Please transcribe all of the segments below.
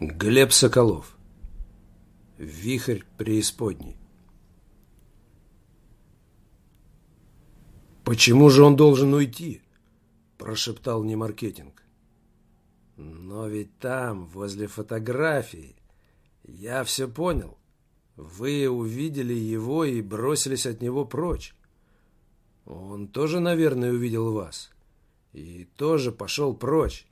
Глеб Соколов. Вихрь преисподней. «Почему же он должен уйти?» – прошептал Немаркетинг. «Но ведь там, возле фотографии, я все понял. Вы увидели его и бросились от него прочь. Он тоже, наверное, увидел вас. И тоже пошел прочь.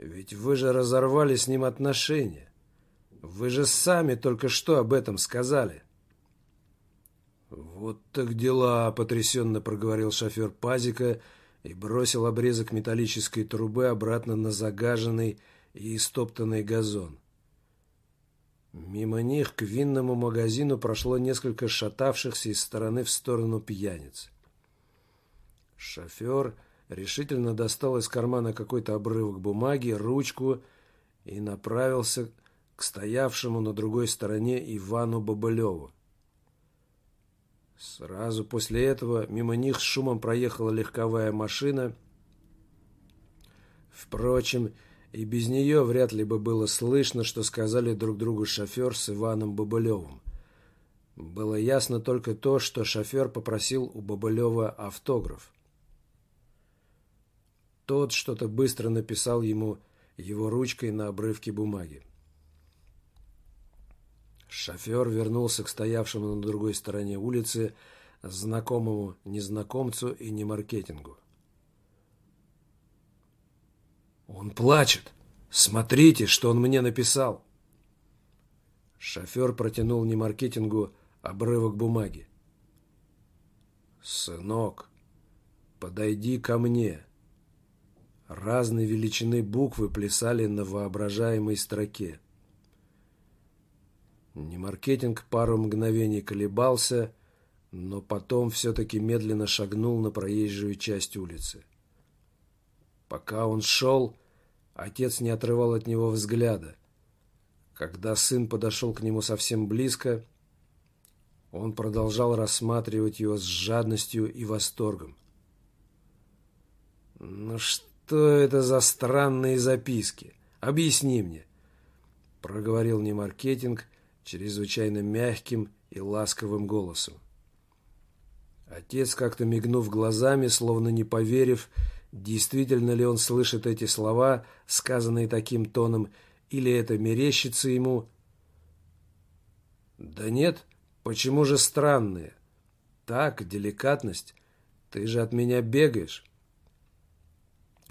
Ведь вы же разорвали с ним отношения. Вы же сами только что об этом сказали. Вот так дела, потрясенно проговорил шофер Пазика и бросил обрезок металлической трубы обратно на загаженный и истоптанный газон. Мимо них к винному магазину прошло несколько шатавшихся из стороны в сторону пьяниц. Шофер решительно достал из кармана какой-то обрывок бумаги, ручку и направился к стоявшему на другой стороне Ивану Бабылеву. Сразу после этого мимо них с шумом проехала легковая машина. Впрочем, и без нее вряд ли бы было слышно, что сказали друг другу шофер с Иваном Бабылевым. Было ясно только то, что шофер попросил у Бабылева автограф. Тот что-то быстро написал ему его ручкой на обрывке бумаги. Шофер вернулся к стоявшему на другой стороне улицы знакомому незнакомцу и не маркетингу. «Он плачет! Смотрите, что он мне написал!» Шофер протянул не маркетингу обрывок бумаги. «Сынок, подойди ко мне!» Разной величины буквы плясали на воображаемой строке. Немаркетинг пару мгновений колебался, но потом все-таки медленно шагнул на проезжую часть улицы. Пока он шел, отец не отрывал от него взгляда. Когда сын подошел к нему совсем близко, он продолжал рассматривать его с жадностью и восторгом. «Ну что?» «Что это за странные записки? Объясни мне», — проговорил Немаркетинг чрезвычайно мягким и ласковым голосом. Отец, как-то мигнув глазами, словно не поверив, действительно ли он слышит эти слова, сказанные таким тоном, или это мерещится ему. «Да нет, почему же странные? Так, деликатность. Ты же от меня бегаешь.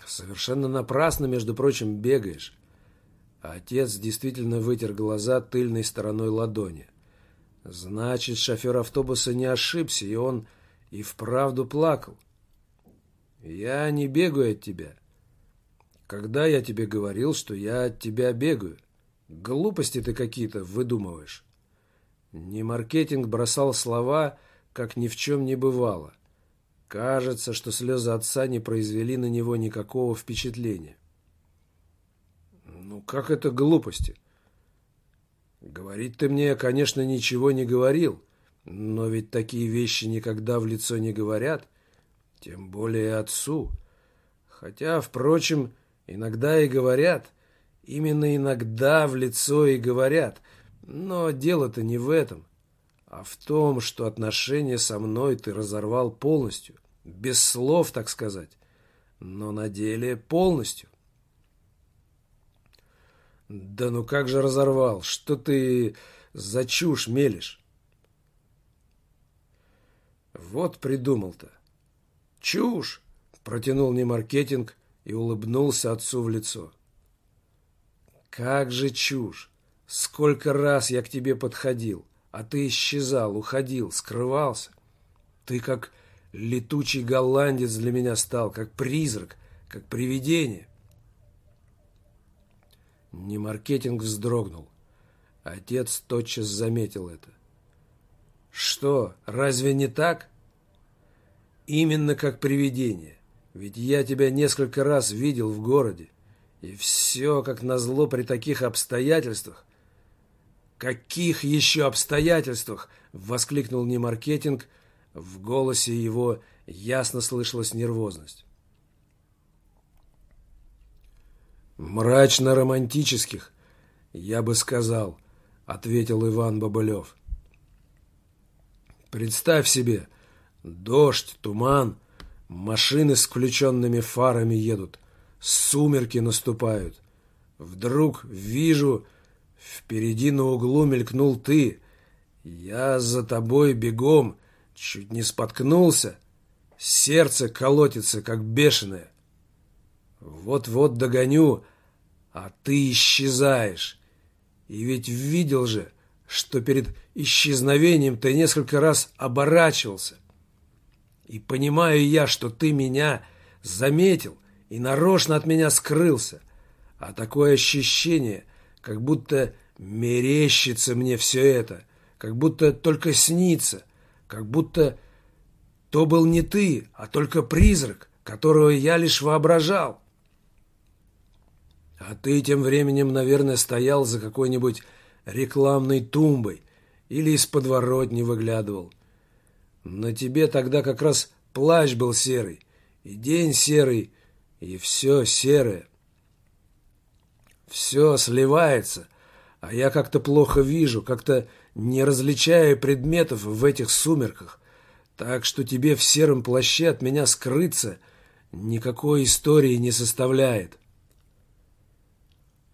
Совершенно напрасно, между прочим, бегаешь. отец действительно вытер глаза тыльной стороной ладони. Значит, шофер автобуса не ошибся, и он и вправду плакал. Я не бегаю от тебя. Когда я тебе говорил, что я от тебя бегаю? Глупости ты какие-то выдумываешь. Не маркетинг бросал слова, как ни в чем не бывало. Кажется, что слезы отца не произвели на него никакого впечатления. Ну, как это глупости? Говорить ты мне, конечно, ничего не говорил, но ведь такие вещи никогда в лицо не говорят, тем более отцу. Хотя, впрочем, иногда и говорят, именно иногда в лицо и говорят, но дело-то не в этом а в том, что отношения со мной ты разорвал полностью, без слов, так сказать, но на деле полностью. Да ну как же разорвал? Что ты за чушь мелешь? Вот придумал-то. Чушь! Протянул мне маркетинг и улыбнулся отцу в лицо. Как же чушь! Сколько раз я к тебе подходил, а ты исчезал, уходил, скрывался. Ты как летучий голландец для меня стал, как призрак, как привидение. Не маркетинг вздрогнул. Отец тотчас заметил это. Что, разве не так? Именно как привидение. Ведь я тебя несколько раз видел в городе. И все, как назло, при таких обстоятельствах. «Каких еще обстоятельствах?» — воскликнул Немаркетинг. В голосе его ясно слышалась нервозность. «Мрачно-романтических», я бы сказал, ответил Иван Бабылев. Представь себе, дождь, туман, машины с включенными фарами едут, сумерки наступают. Вдруг вижу, впереди на углу мелькнул ты. Я за тобой бегом, чуть не споткнулся. Сердце колотится, как бешеное. Вот-вот догоню, а ты исчезаешь. И ведь видел же, что перед исчезновением ты несколько раз оборачивался. И понимаю я, что ты меня заметил и нарочно от меня скрылся. А такое ощущение, как будто мерещится мне все это, как будто только снится, как будто то был не ты, а только призрак, которого я лишь воображал. А ты тем временем, наверное, стоял за какой-нибудь рекламной тумбой или из подворотни выглядывал. На тебе тогда как раз плащ был серый, и день серый, и все серое. Все сливается, а я как-то плохо вижу, как-то не различаю предметов в этих сумерках, так что тебе в сером плаще от меня скрыться никакой истории не составляет.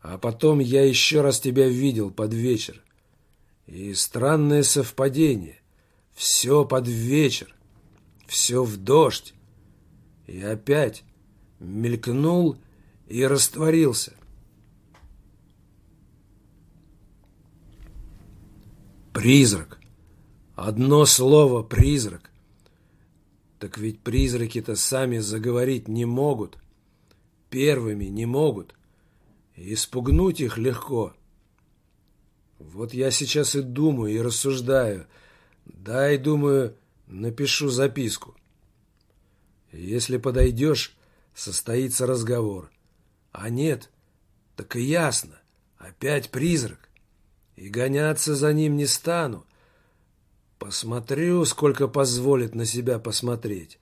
А потом я еще раз тебя видел под вечер. И странное совпадение. Все под вечер. Все в дождь. И опять мелькнул и растворился. Призрак. Одно слово «призрак». Так ведь призраки-то сами заговорить не могут. Первыми не могут. И спугнуть их легко. Вот я сейчас и думаю, и рассуждаю. Дай, думаю, напишу записку. Если подойдешь, состоится разговор. А нет, так и ясно. Опять призрак. И гоняться за ним не стану. Посмотрю, сколько позволит на себя посмотреть.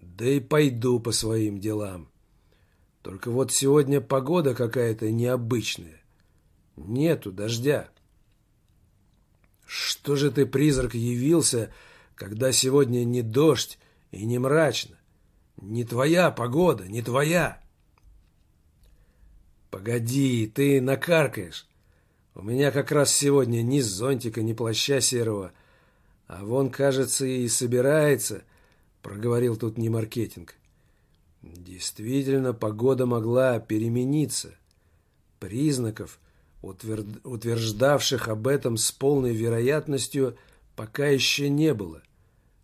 Да и пойду по своим делам. Только вот сегодня погода какая-то необычная. Нету дождя. Что же ты, призрак, явился, когда сегодня не дождь и не мрачно? Не твоя погода, не твоя. Погоди, ты накаркаешь. У меня как раз сегодня ни зонтика, ни плаща серого. А вон, кажется, и собирается, проговорил тут не маркетинг. Действительно, погода могла перемениться. Признаков, утверждавших об этом с полной вероятностью, пока еще не было.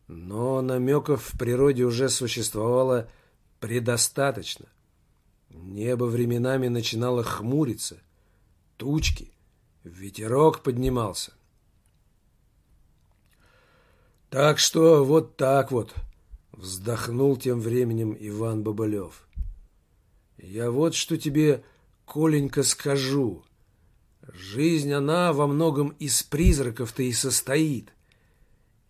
Но намеков в природе уже существовало предостаточно. Небо временами начинало хмуриться. Тучки, ветерок поднимался. Так что вот так вот Вздохнул тем временем Иван Бабылев. Я вот что тебе, Коленька, скажу. Жизнь, она во многом из призраков-то и состоит.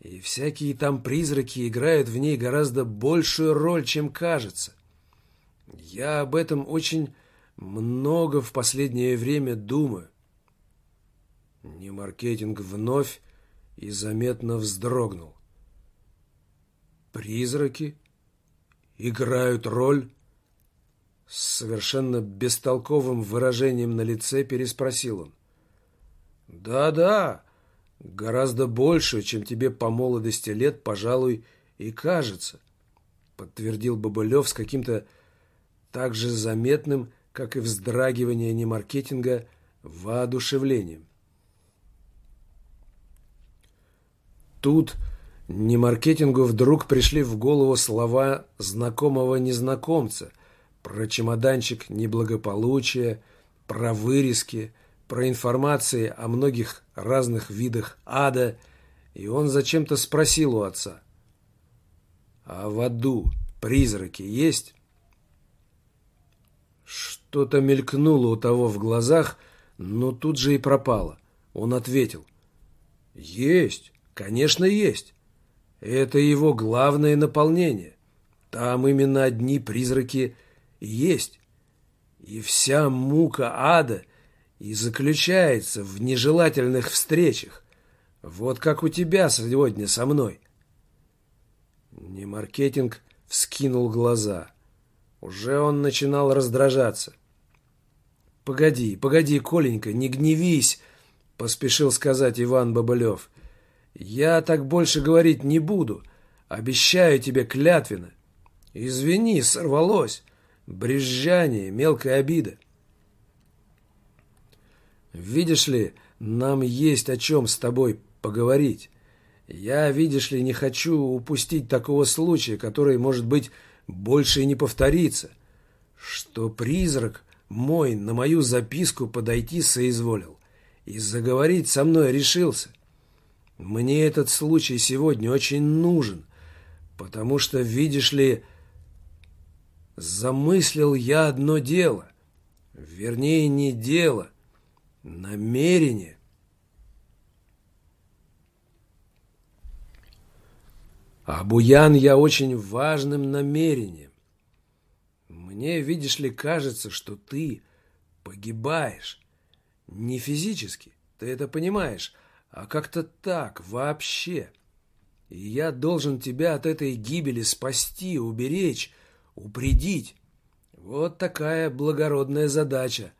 И всякие там призраки играют в ней гораздо большую роль, чем кажется. Я об этом очень много в последнее время думаю. Немаркетинг вновь и заметно вздрогнул. Призраки играют роль? С совершенно бестолковым выражением на лице переспросил он. Да-да, гораздо больше, чем тебе по молодости лет, пожалуй, и кажется, подтвердил Бабылев с каким-то так же заметным, как и вздрагивание немаркетинга, воодушевлением. Тут не маркетингу вдруг пришли в голову слова знакомого незнакомца про чемоданчик неблагополучия, про вырезки, про информации о многих разных видах ада, и он зачем-то спросил у отца. «А в аду призраки есть?» Что-то мелькнуло у того в глазах, но тут же и пропало. Он ответил. «Есть, конечно, есть. Это его главное наполнение. Там именно одни призраки есть. И вся мука ада и заключается в нежелательных встречах. Вот как у тебя сегодня со мной. Не маркетинг вскинул глаза. Уже он начинал раздражаться. «Погоди, погоди, Коленька, не гневись!» — поспешил сказать Иван Бабылев. «Я так больше говорить не буду. Обещаю тебе клятвенно. Извини, сорвалось. Брезжание, мелкая обида». «Видишь ли, нам есть о чем с тобой поговорить. Я, видишь ли, не хочу упустить такого случая, который, может быть, больше и не повторится, что призрак мой на мою записку подойти соизволил и заговорить со мной решился. Мне этот случай сегодня очень нужен, потому что, видишь ли, замыслил я одно дело, вернее, не дело, намерение. А буян я очень важным намерением. Мне, видишь ли, кажется, что ты погибаешь. Не физически, ты это понимаешь, а как-то так, вообще. И я должен тебя от этой гибели спасти, уберечь, упредить. Вот такая благородная задача.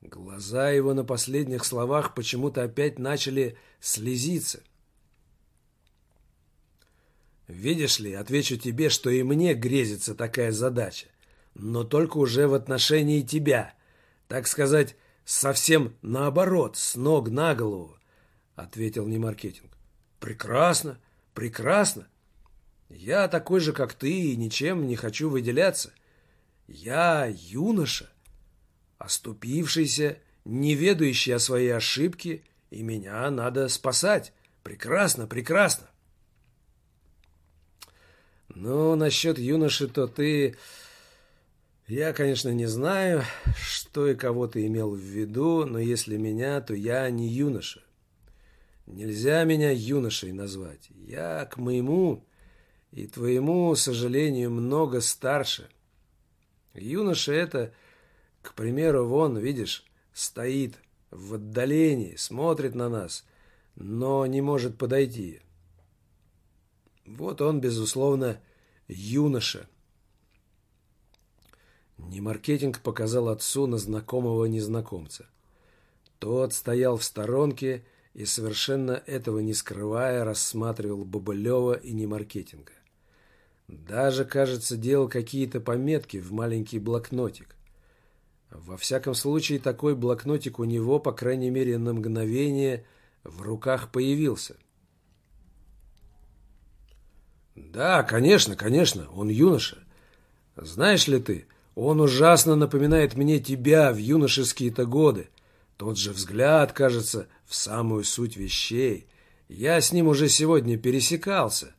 Глаза его на последних словах почему-то опять начали слезиться. Видишь ли, отвечу тебе, что и мне грезится такая задача, но только уже в отношении тебя. Так сказать, совсем наоборот, с ног на голову, ответил Немаркетинг. Прекрасно, прекрасно. Я такой же, как ты, и ничем не хочу выделяться. Я юноша, оступившийся, не ведающий о своей ошибке, и меня надо спасать. Прекрасно, прекрасно. Ну, насчет юноши, то ты... Я, конечно, не знаю, что и кого ты имел в виду, но если меня, то я не юноша. Нельзя меня юношей назвать. Я к моему и твоему сожалению много старше. Юноша это, к примеру, вон, видишь, стоит в отдалении, смотрит на нас, но не может подойти. Вот он, безусловно, юноша. Немаркетинг показал отцу на знакомого незнакомца. Тот стоял в сторонке и, совершенно этого не скрывая, рассматривал Бобылева и Немаркетинга. Даже, кажется, делал какие-то пометки в маленький блокнотик. Во всяком случае, такой блокнотик у него, по крайней мере, на мгновение в руках появился – да, конечно, конечно, он юноша. Знаешь ли ты, он ужасно напоминает мне тебя в юношеские-то годы. Тот же взгляд, кажется, в самую суть вещей. Я с ним уже сегодня пересекался.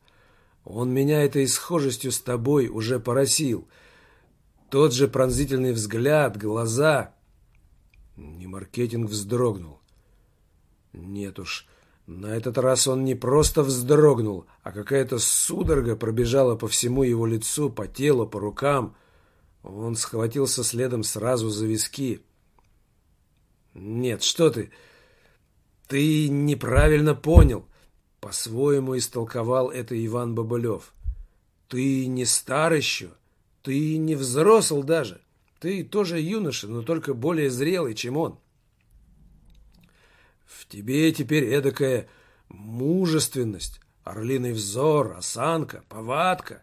Он меня этой схожестью с тобой уже поросил. Тот же пронзительный взгляд, глаза. Немаркетинг вздрогнул. Нет уж, на этот раз он не просто вздрогнул, а какая-то судорога пробежала по всему его лицу, по телу, по рукам. Он схватился следом сразу за виски. «Нет, что ты! Ты неправильно понял!» По-своему истолковал это Иван Бабылев. «Ты не стар еще, ты не взросл даже. Ты тоже юноша, но только более зрелый, чем он. В тебе теперь эдакая мужественность, орлиный взор, осанка, повадка.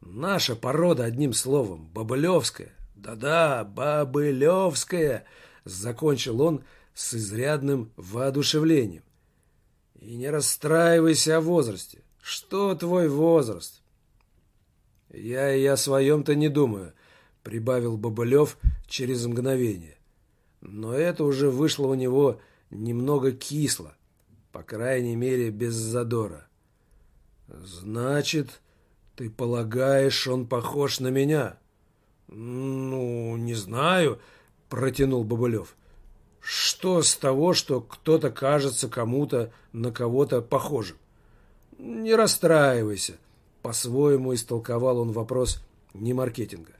Наша порода, одним словом, бабылевская. Да-да, бабылевская, закончил он с изрядным воодушевлением. И не расстраивайся о возрасте. Что твой возраст? Я и о своем-то не думаю, прибавил Бабылев через мгновение. Но это уже вышло у него немного кисло, по крайней мере, без задора. «Значит, ты полагаешь, он похож на меня?» «Ну, не знаю», — протянул Бабылев. «Что с того, что кто-то кажется кому-то на кого-то похожим?» «Не расстраивайся», — по-своему истолковал он вопрос не маркетинга.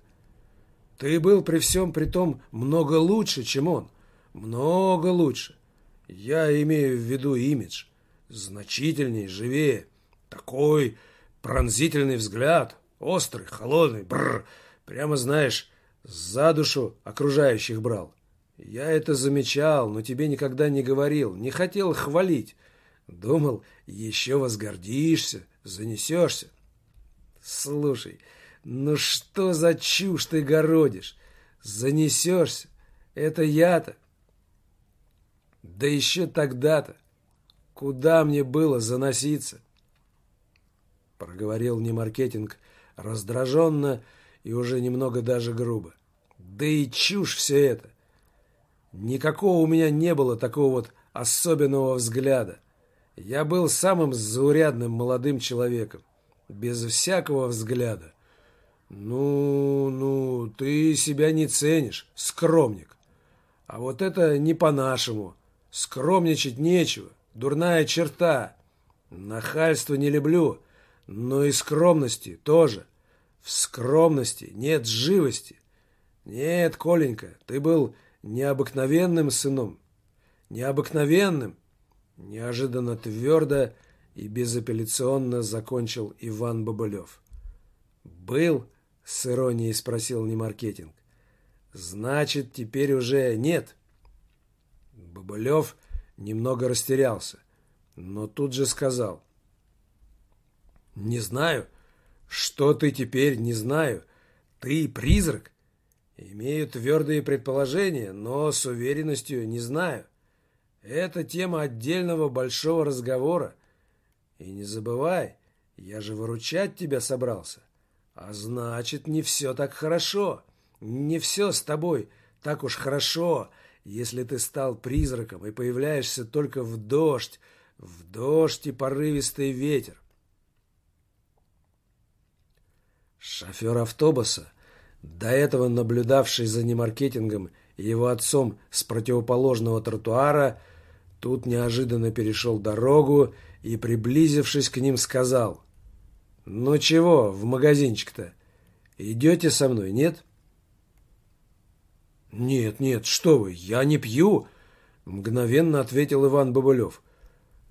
«Ты был при всем при том много лучше, чем он. Много лучше. Я имею в виду имидж. Значительнее, живее. Такой пронзительный взгляд. Острый, холодный, бррр. Прямо, знаешь, за душу окружающих брал. Я это замечал, но тебе никогда не говорил, не хотел хвалить. Думал, еще возгордишься, занесешься. Слушай, ну что за чушь ты городишь? Занесешься? Это я-то. Да еще тогда-то. Куда мне было заноситься? Проговорил не маркетинг раздраженно и уже немного даже грубо. Да и чушь все это. Никакого у меня не было такого вот особенного взгляда. Я был самым заурядным молодым человеком, без всякого взгляда. Ну, ну, ты себя не ценишь, скромник. А вот это не по-нашему. Скромничать нечего, дурная черта. Нахальство не люблю, но и скромности тоже. В скромности нет живости. Нет, Коленька, ты был необыкновенным сыном. Необыкновенным. Неожиданно твердо и безапелляционно закончил Иван Бабылев. «Был?» — с иронией спросил Немаркетинг. «Значит, теперь уже нет?» Бабылев немного растерялся, но тут же сказал. «Не знаю. Что ты теперь, не знаю. Ты призрак. Имею твердые предположения, но с уверенностью не знаю. Это тема отдельного большого разговора. И не забывай, я же выручать тебя собрался. А значит, не все так хорошо. Не все с тобой так уж хорошо, если ты стал призраком и появляешься только в дождь, в дождь и порывистый ветер. Шофер автобуса до этого наблюдавший за немаркетингом и его отцом с противоположного тротуара, тут неожиданно перешел дорогу и, приблизившись к ним, сказал «Ну чего, в магазинчик-то? Идете со мной, нет?» «Нет, нет, что вы, я не пью!» — мгновенно ответил Иван Бабулев.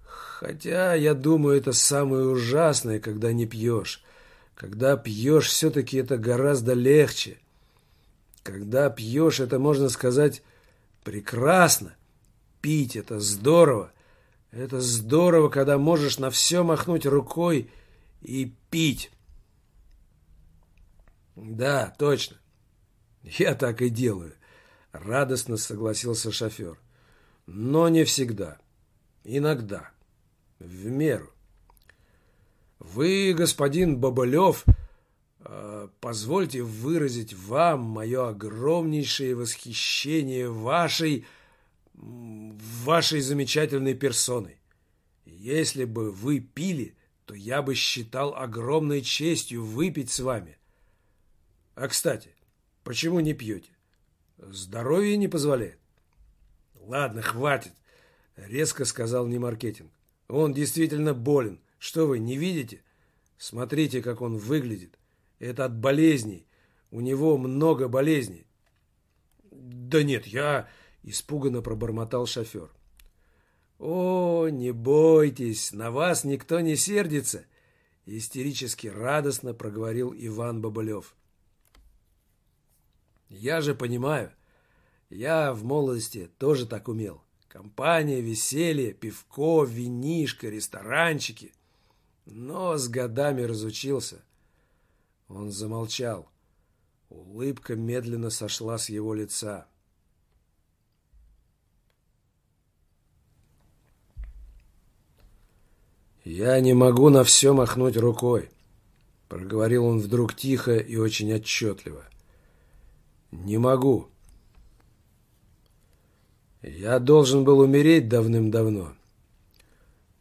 «Хотя, я думаю, это самое ужасное, когда не пьешь. Когда пьешь, все-таки это гораздо легче. Когда пьешь, это, можно сказать, прекрасно. Пить – это здорово. Это здорово, когда можешь на все махнуть рукой и пить. Да, точно. Я так и делаю. Радостно согласился шофер. Но не всегда. Иногда. В меру. Вы, господин Бабылев, э, позвольте выразить вам мое огромнейшее восхищение вашей, вашей замечательной персоной. Если бы вы пили, то я бы считал огромной честью выпить с вами. А, кстати, почему не пьете? Здоровье не позволяет. Ладно, хватит, резко сказал Немаркетинг. Он действительно болен. Что вы, не видите? Смотрите, как он выглядит. Это от болезней. У него много болезней. Да нет, я... Испуганно пробормотал шофер. «О, не бойтесь, на вас никто не сердится!» Истерически радостно проговорил Иван Бабылев. «Я же понимаю, я в молодости тоже так умел. Компания, веселье, пивко, винишко, ресторанчики но с годами разучился. Он замолчал. Улыбка медленно сошла с его лица. «Я не могу на все махнуть рукой», — проговорил он вдруг тихо и очень отчетливо. «Не могу. Я должен был умереть давным-давно.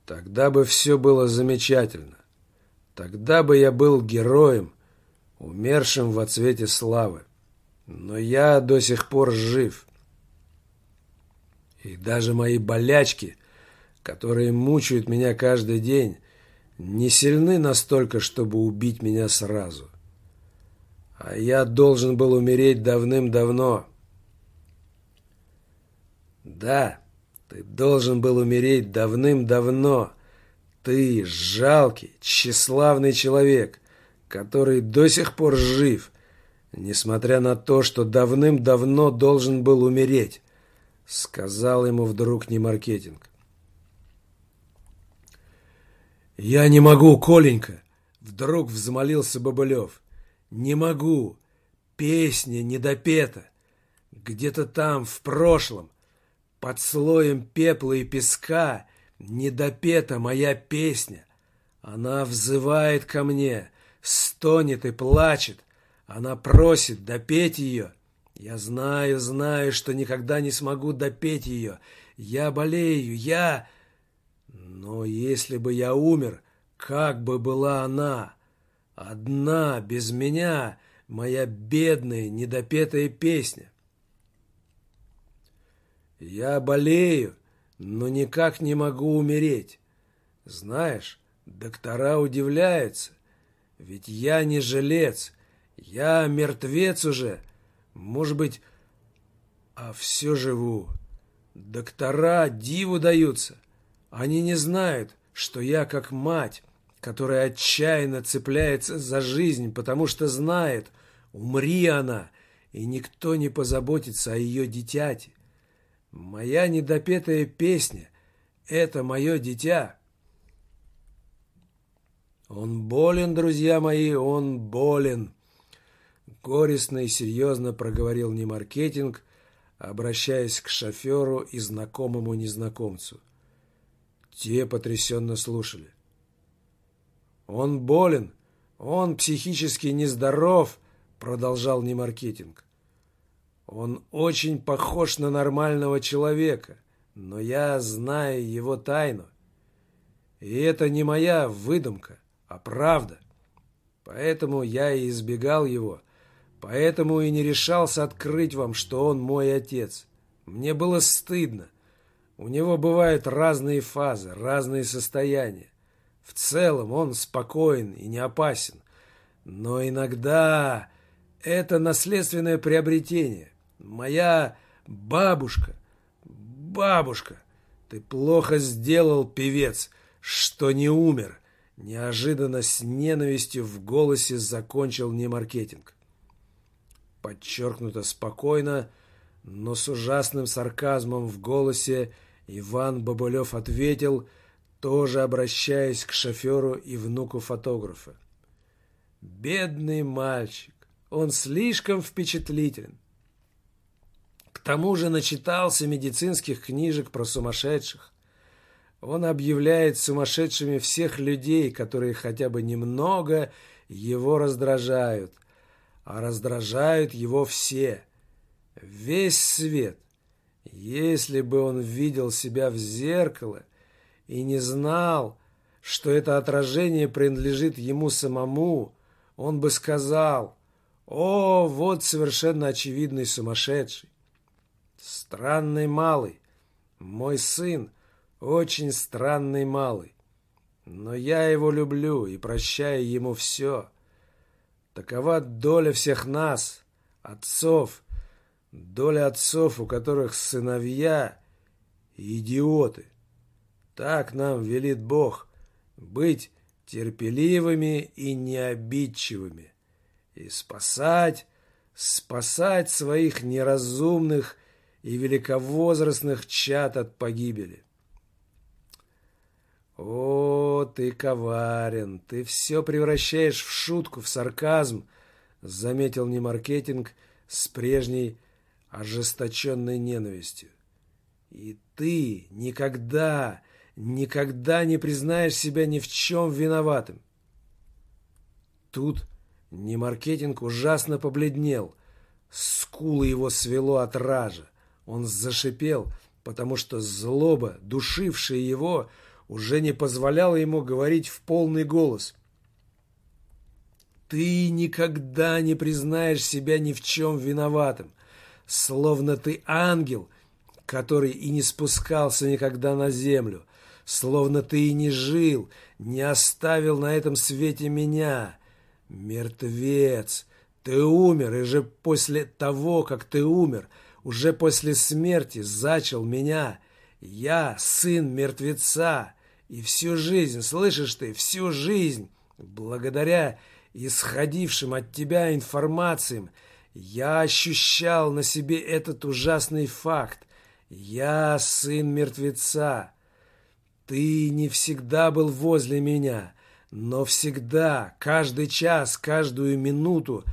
Тогда бы все было замечательно. Тогда бы я был героем, умершим во цвете славы. Но я до сих пор жив. И даже мои болячки, которые мучают меня каждый день, не сильны настолько, чтобы убить меня сразу. А я должен был умереть давным-давно. Да, ты должен был умереть давным-давно. Ты жалкий, тщеславный человек, который до сих пор жив, несмотря на то, что давным-давно должен был умереть, сказал ему вдруг не маркетинг. «Я не могу, Коленька!» Вдруг взмолился Бобылев. «Не могу! Песня недопета! Где-то там, в прошлом, под слоем пепла и песка, недопета моя песня. Она взывает ко мне, стонет и плачет. Она просит допеть ее. Я знаю, знаю, что никогда не смогу допеть ее. Я болею, я... Но если бы я умер, как бы была она? Одна, без меня, моя бедная, недопетая песня. Я болею, но никак не могу умереть. Знаешь, доктора удивляются, ведь я не жилец, я мертвец уже, может быть, а все живу. Доктора диву даются, они не знают, что я как мать, которая отчаянно цепляется за жизнь, потому что знает, умри она, и никто не позаботится о ее дитяти. Моя недопетая песня — это мое дитя. Он болен, друзья мои, он болен. Горестно и серьезно проговорил Немаркетинг, обращаясь к шоферу и знакомому незнакомцу. Те потрясенно слушали. «Он болен, он психически нездоров», — продолжал Немаркетинг. «Он очень похож на нормального человека, но я знаю его тайну. И это не моя выдумка, а правда. Поэтому я и избегал его, поэтому и не решался открыть вам, что он мой отец. Мне было стыдно, у него бывают разные фазы, разные состояния. В целом он спокоен и не опасен. Но иногда это наследственное приобретение. Моя бабушка, бабушка, ты плохо сделал, певец, что не умер. Неожиданно с ненавистью в голосе закончил не маркетинг. Подчеркнуто спокойно, но с ужасным сарказмом в голосе Иван Бабылев ответил, тоже обращаясь к шоферу и внуку фотографа. «Бедный мальчик, он слишком впечатлителен. Тому же начитался медицинских книжек про сумасшедших. Он объявляет сумасшедшими всех людей, которые хотя бы немного его раздражают, а раздражают его все, весь свет. Если бы он видел себя в зеркало и не знал, что это отражение принадлежит ему самому, он бы сказал, «О, вот совершенно очевидный сумасшедший! Странный малый, мой сын, очень странный малый, но я его люблю и прощаю ему все. Такова доля всех нас, отцов, Доля отцов, у которых сыновья – идиоты. Так нам велит Бог быть терпеливыми и необидчивыми и спасать, спасать своих неразумных и великовозрастных чад от погибели. О, ты коварен, ты все превращаешь в шутку, в сарказм, заметил Немаркетинг с прежней ожесточенной ненавистью. И ты никогда, никогда не признаешь себя ни в чем виноватым. Тут Немаркетинг ужасно побледнел. Скулы его свело от ража. Он зашипел, потому что злоба, душившая его, уже не позволяла ему говорить в полный голос. «Ты никогда не признаешь себя ни в чем виноватым словно ты ангел, который и не спускался никогда на землю, словно ты и не жил, не оставил на этом свете меня. Мертвец, ты умер, и же после того, как ты умер, уже после смерти зачал меня. Я сын мертвеца. И всю жизнь, слышишь ты, всю жизнь, благодаря исходившим от тебя информациям, я ощущал на себе этот ужасный факт. Я сын мертвеца. Ты не всегда был возле меня, но всегда, каждый час, каждую минуту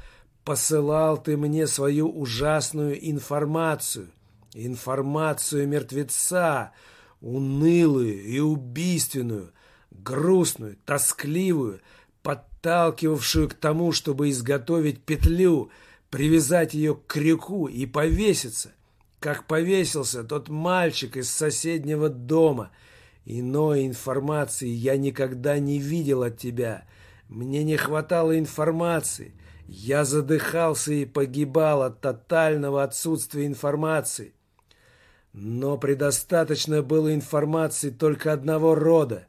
посылал ты мне свою ужасную информацию. Информацию мертвеца, унылую и убийственную, грустную, тоскливую, подталкивавшую к тому, чтобы изготовить петлю, привязать ее к крюку и повеситься, как повесился тот мальчик из соседнего дома. Иной информации я никогда не видел от тебя. Мне не хватало информации. Я задыхался и погибал от тотального отсутствия информации. Но предостаточно было информации только одного рода.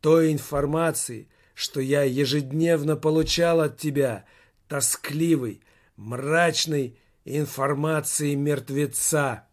Той информации, что я ежедневно получал от тебя, тоскливой, мрачной информации мертвеца.